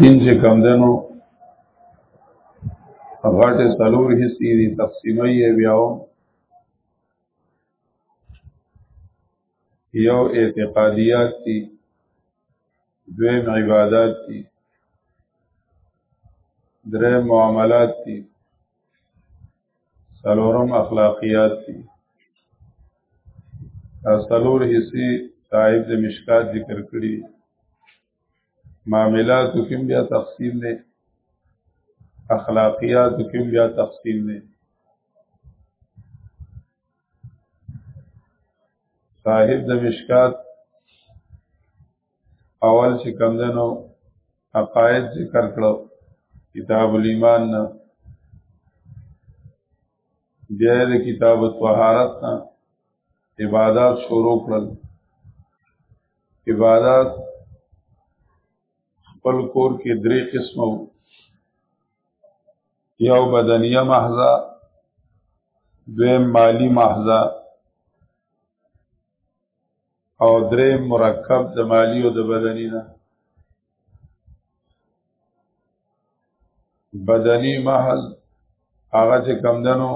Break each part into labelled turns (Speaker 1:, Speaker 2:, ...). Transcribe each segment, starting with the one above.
Speaker 1: دین چې کم دنو غټ سلور حصي دي تقسیمه یې بیاو یو اعتقادیات دي دویم عبادات دي درې معاملات دي سلورم اخلاقیات دي سلور حصي صاحب د مشکات ذکر کړی معاملات کوم بیا تقسیم نه اخلاقیات کوم بیا تقسیم نه صاحب د مشکات اول چې کم دنو عقاید ذکر کړو کتاب الایمان نه بیا د کتاب الطهارت نه عبادت شروع کړل عبادت خپل کور کې درې قسمه یو بدنیه محضه دویم مالی محضه او درې مرکب د مالی او د بدنی نه بدنی محض هغه چې کم دنو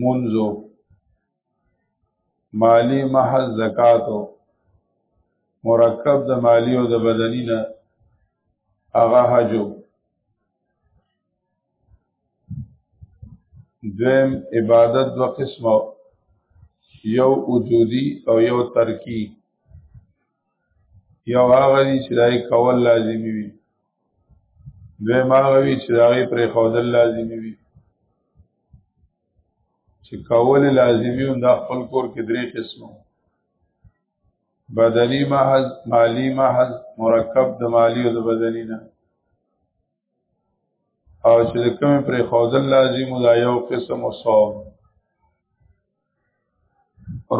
Speaker 1: منځو مالی محض زکاتو مرکب د مالی او د بدنی نه هغه حجو دویم عبادت دو قسمه یو وجودی او یو ترکی یو هغه دي چې دای کول لازمي وي دوی ما غوي چې دای پر خودل لازمي وي چې کول لازمي هم د خپل کور کې درې قسمه بدنی محض مالی محض مرکب د مالی او د بدنی نه او چې کوم پر خوذل لازم دا یو قسم او صوم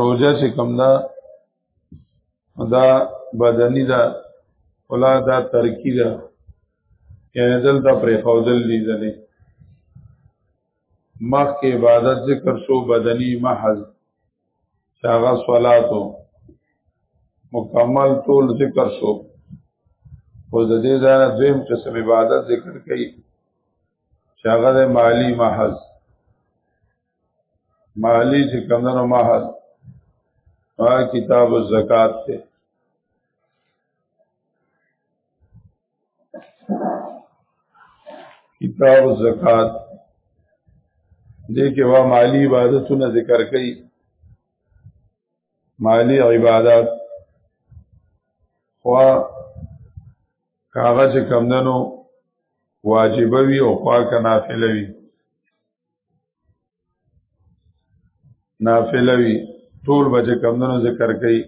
Speaker 1: روزه چې کوم دا دا بدني دا ولا دا ترکی دا یعنی دلته پر خوذل دي ځنه مخ کې عبادت ذکر شو بدني محض چې هغه صلاتو مکمل ټول ذکر شو او د دې ځای نه دویم قسم عبادت ذکر کړي چې هغه د مالی محض مالی چې کمنو محض هغه کتاب الزکات ته کتاب الزکات دې کې وا مالی عبادتونه ذکر کړي مالی عبادت خو کاغه چې کمندنو واجب وي او پاک نافله وي نافله وی ټول به چې کمدنو ذکر کوي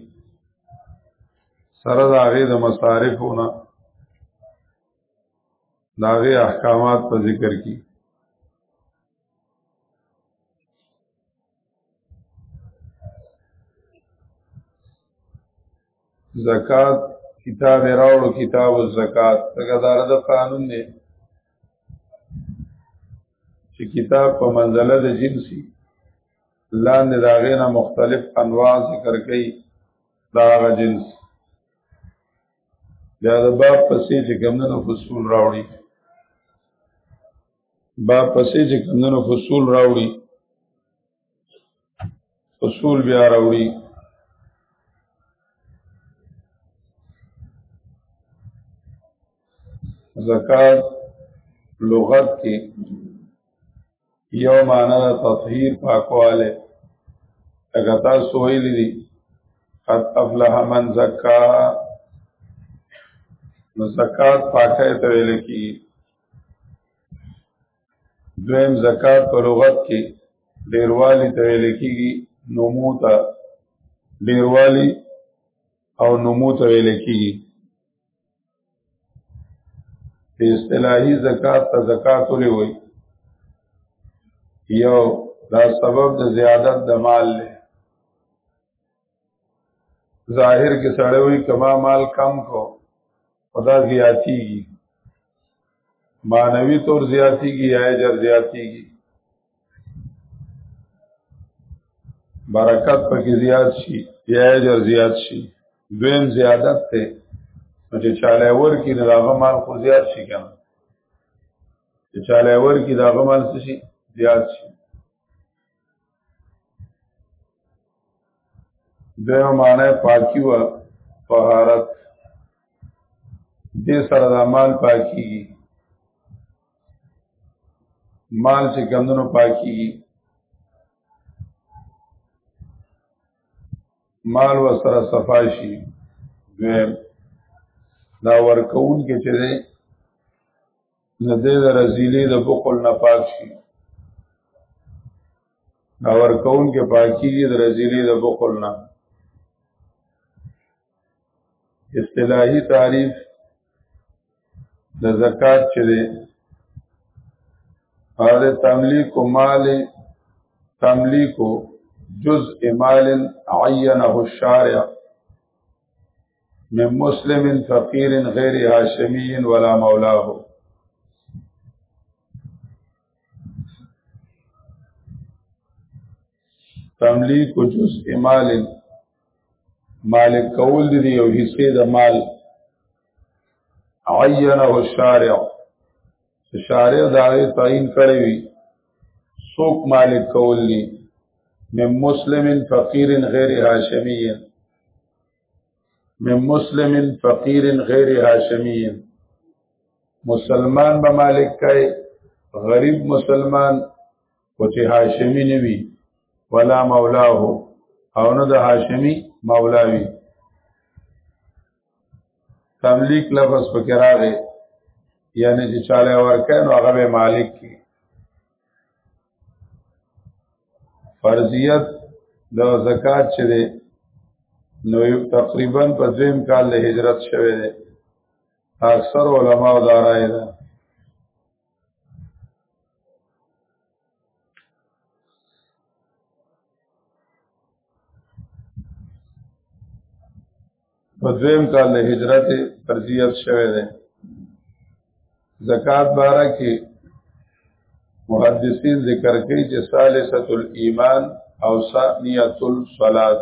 Speaker 1: سره د هغې د مصارفونه د هغې احکامات په ذکر کې زکات کتاب راوړو کتاب الزکات څنګه دار د قانون دی چې کتاب په منزله د جنسي لاندې دا غینا مختلف انواع ذکر کړي دا غ جنس بیا د باب پسې چې کومنه فصول راوړي با پسې چې کمونو فصول راوړي فصول بیا راوړي زکات لغت کې یو معنا د تطهیر پاکواله اګه تاسو ویل دي قد افلح من زکا نو زکات پاکه ته ویل کی دویم زکات په لغت کې ډیروالی ته ویل کېږي نمو ته ډیروالی او نمو ته ویل کېږي په اصطلاحي زکات ته زکات ولې وایي یو دا سبب د زیادت د مال له ظاهر کې سړی وي کما مال کم کو خدا زیاتیږي مانوي تور زیاتیږي یا اجر زیاتیږي برکت پکې زیات شي یا اجر زیات شي دویم زیادت ته چې چاله ور کې دغه مال خو زیات شي کنه چې چاله ور کې دغه مال شي زیات شي دیو معنی پاکی و طهارت دې سره د مال پاکی مال چې کمندونو پاکی مال و سره صفاشي دویم دا ورکون کې چې د دې د رزيلي د بخل نه پاک شي دا ورکون کې پاکي دي د رزيلي د بخل نه اصطلاحي تعریف د زکات چې دی هغه تملیک مال تملیک جزء مال عینه الشارع من مسلم فقیر غیر هاشمی ولا مولاه تملیک جزء مال مالک کول دی یو حصے د مال عینه الشارع شارع دا تعین کړی وی سوق مالک کول دی من مسلم فقیر غیر هاشمی من مسلم فقیر غیر هاشمی مسلمان به مالک کای غریب مسلمان او چې هاشمی نه وي ولا مولاه او نه د هاشمی مولا وي تملیک لفظ پکې راغی یعنی چې چاله ورکه نو هغه به مالک کی فرضیت د زکات چې دی نو یو تقریبا په دویم کال له هجرت شوه دی اکثر علما دا رائے ده په دویم کال د هجرت فرضیت شوه ده زکات باره کې محدثین ذکر کوي چې ثالثه الايمان او ثانیه الصلاه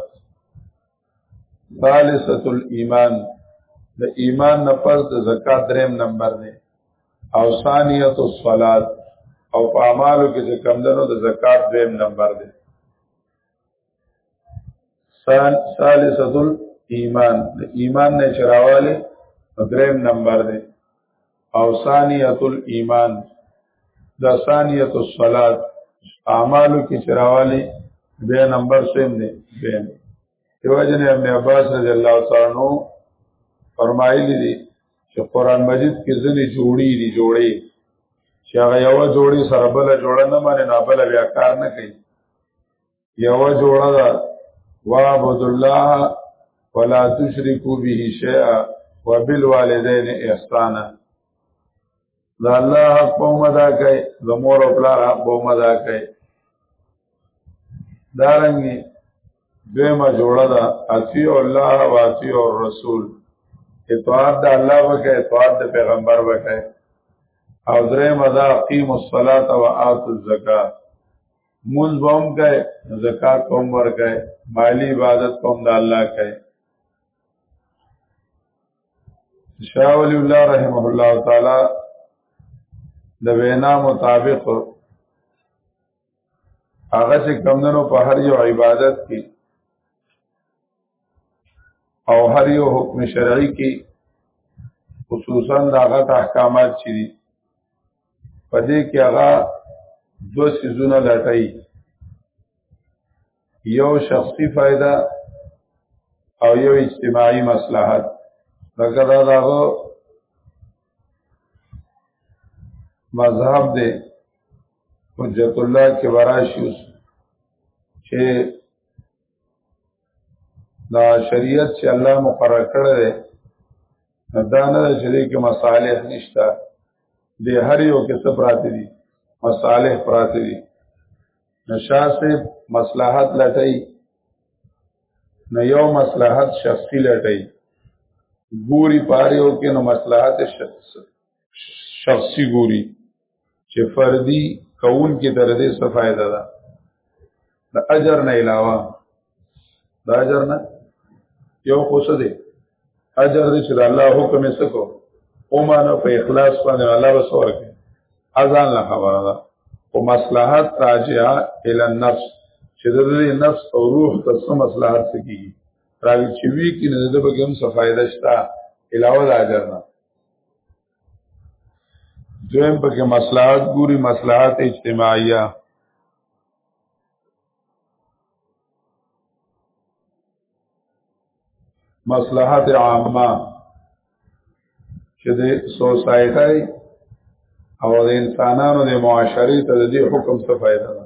Speaker 1: ثالثه الايمان د ایمان نه پس د زکات دریم نمبر دی او ثانیه الصلاه او په اعمالو کې چې کم دنو د زکات دریم نمبر دی سال ثالثه ایمان د ایمان نه چرواله دریم نمبر دی او ثانیه الايمان دا ثانیه الصلات اعمالو کې چرواله به نمبر سیم دی به دیو جن ابن عباس رضی الله تعالی عنہ فرمایلی دی چې قران مجید کې ځلې جوړی دي جوړې چې هغه یو جوړي سره بل جوړه نه مانی نه بل بیا کار نه کوي یو جوړه ده وعبد الله ولا تشركوا به شيئا وبالوالدين احسانا دا الله حق په مدا کوي زمور او پلار حق په مدا کوي دارنګي دویمه جوړه ده اسی الله او اسی الرسول اطاعت د الله وکړه اطاعت د پیغمبر وکړه او درې مدا قیم الصلاه و اتو الزکات مونږ هم کوي زکات هم ور کوي مالی عبادت هم د الله کوي شاه ولی الله رحمه الله تعالی د وینا مطابق هغه چې کمندونو په هر یو عبادت کې او هر یو حکم شرعي کې خصوصا دا غټ احکامات چي دي په دې کې هغه دو سيزونه لټای یو شخصي فائدہ او یو اجتماعي مصلحت لکه دا دغه مذهب دی حجت الله کې وراشي چې دا شریعت چې الله مقرر کړی دی دا نه ده چې دې کې مصالح نشته د هر یو کې څه پراته دي مصالح پراته دي نشاسه مصلحت لټای نه یو مصلحت شخصي لټای ګوري پاره یو کې نو مصلحت شخصي شخصي ګوري چې فردي کون کې تر دې څه فائدہ ده د اجر نه علاوه د اجر نه یو خو څه دی اجر دې چې الله حکم یې سکو او مانو په اخلاص باندې الله وسور کې اذان لا خبره ده او مصلحت راجعه ال النفس چې د دې نفس او روح ته څه مصلحت سکیږي راوی چې وی کې نه د بګم څه فائدہ شته علاوه د اجر نه دویم پکې مصلحت ګوري مصلحت اجتماعیه مصلحت عامه چې د سوسایټي او د انسانانو د معاشري ته د دې حکم څه فائدہ ده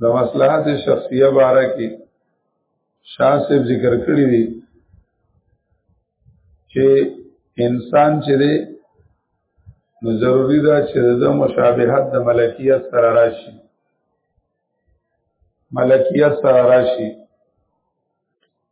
Speaker 1: د مصلحت شخصیه باره کې شاه صاحب ذکر کړی دی چې انسان چې دی نو ضروری ده چې د مشابهت د ملکیت سره راشي ملکیت سره راشي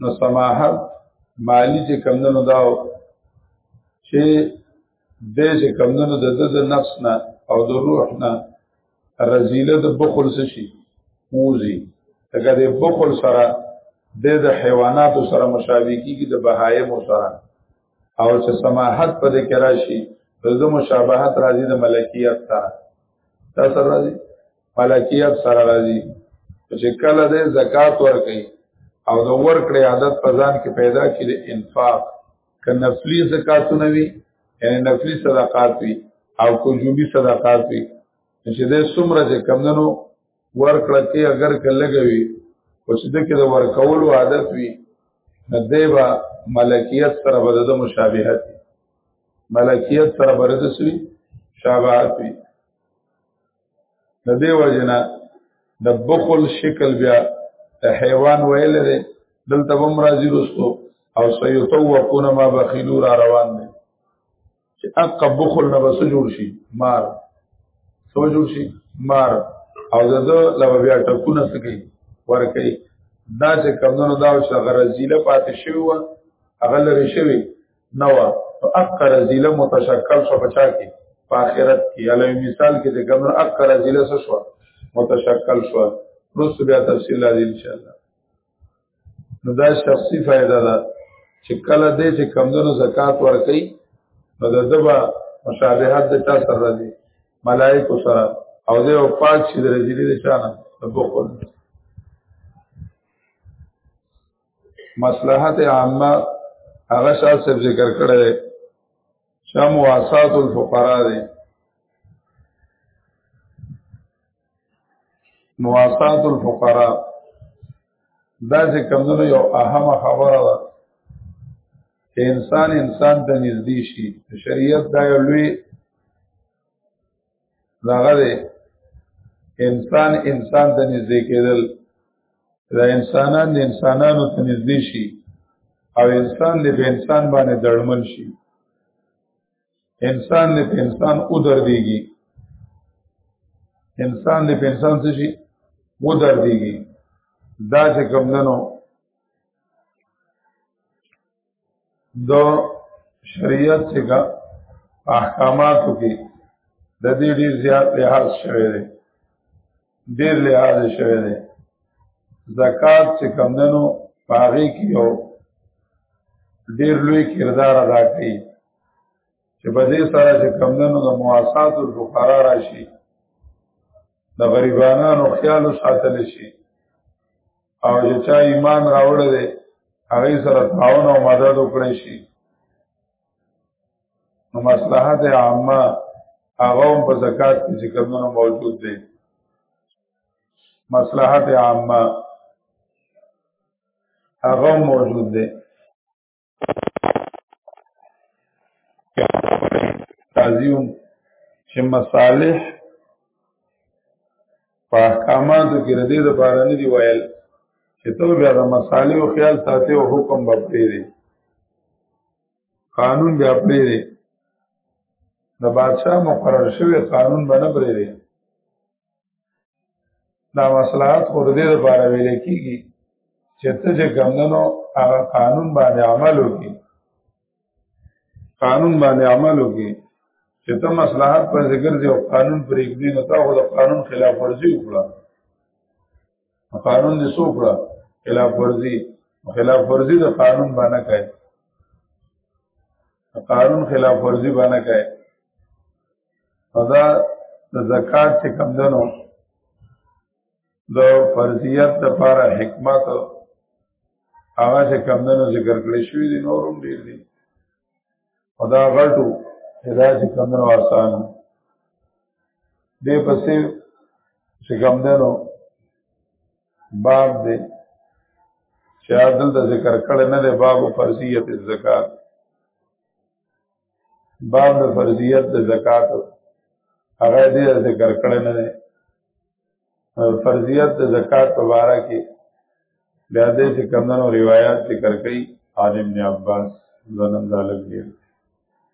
Speaker 1: نو سماحت مالی چې کمدنو داو چې دې چې کمدنو د د نفس نه او د روح نه رزیله د بخل څه شي موزي دغه د بخل سره د حیواناتو سره مشابه کیږي د بهایم سره او چې سماحت په دې کې راشي د مشابهت راځي د ملکیت سره دا سره راځي ملکیت سره راځي چې کله د زکات ورکړي او د ورکړې عادت په ځان کې پیدا کړي د انفاق که نفلی زکاتونه وي یعنی نفلی صدقات وي او کوجوبي صدقات وي چې د څومره چې کمندنو ورکړه کې اگر کلګوي او چې دغه د ورکولو عادت وي ندیبا ملکیت سره بدد مشابهت ملکیت سره بدد سوی شابهت وي ندی وجنا د بخل شکل بیا د حیوان ویل دی دلته هم راځي رستو او سيطوقون ما بخيلو را روان دي چې اق بخل نه بس جوړ شي مار سو جوړ شي مار او دغه لو بیا ټکونه سکی ورکه دا چې کمونو دا چې غرزیله پاتې شوی و هغه لري شوی نو اق رزیله متشکل شو بچا کې په آخرت کې علي مثال کې د کمونو اق رزیله شو متشکل شو نو بیا تفصیل لري ان شاء الله نو دا شخصي فائدہ ده چې کله دې چې کمزونو زکات ورکړي نو د دبا مشابهت د چا سره دي ملائکه سره او دې او پاک شي د رجلي د شانه د بخل مصلحت عامه هغه شاو سب ذکر کړل شام واسات الفقراء دي مواسات الفقراء دا چې کمونو یو اهمه خبره ده چې انسان انسان ته نږدې شي شریعت دا یو لوی دغه دی انسان انسان ته نږدې کېدل دا انسانان د انسانانو ته نږدې شي او انسان دې په انسان باندې دړمن شي انسان نه په انسان او دردېږي انسان نه په انسان څه شي و دردېږي دا چې کوم ننو د شریعت څخه احکاماتو کې د دې ډېر زیات لحاظ شوی دی ډېر لحاظ شوی دی زکات چې کوم ننو پاغې کې یو ډېر لوی کردار ادا کوي چې په دې سره چې کمدنو د مواسات او فقرا راشي د غریبانو خیال ساتل شي او چې چا ایمان راوړ دی هغه سره تعاون او مدد وکړي شي نو مصلحت عامه هغه په زکات کې چې کمدنو موجود دی مصلحت عامه هغه موجود دی قاضیون چې مصالح په احکاماتو کې ردی د پاره نه دی ویل چې ته بیا د مصالح او خیال ساتي او حکم به پرې دی قانون بیا پرې دی د بادشاہ مقرر شوی قانون باندې پرې دی دا مصلحت خور دې لپاره ویل کېږي چې ته چې ګمنو هغه قانون باندې عمل وکړي قانون باندې عمل وکړي چې ته مصلحت پر ذکر دی او قانون پر یک دی نو تا خو د قانون خلاف ورزي وکړه قانون دې سو کړه خلاف ورزي خلاف ورزي د قانون باندې کوي قانون خلاف ورزي باندې کوي او دا د زکات چې کم دنو د فرضیت د پاره حکمت هغه چې کم دنو ذکر کړی شوی دی نورم ډیر دی او دا غټو دا چې کم دنو آسان دی پسې چې کم دنو باب دی چې عادل د ذکر کړي نه دی باب فرضیت الزکات باب د فرضیت د زکات هغه دې ذکر کړی نه دی فرضیت د زکات په اړه کې بیا دې چې کمنو روایت ذکر کړي عالم ابن عباس زنم دالګ دی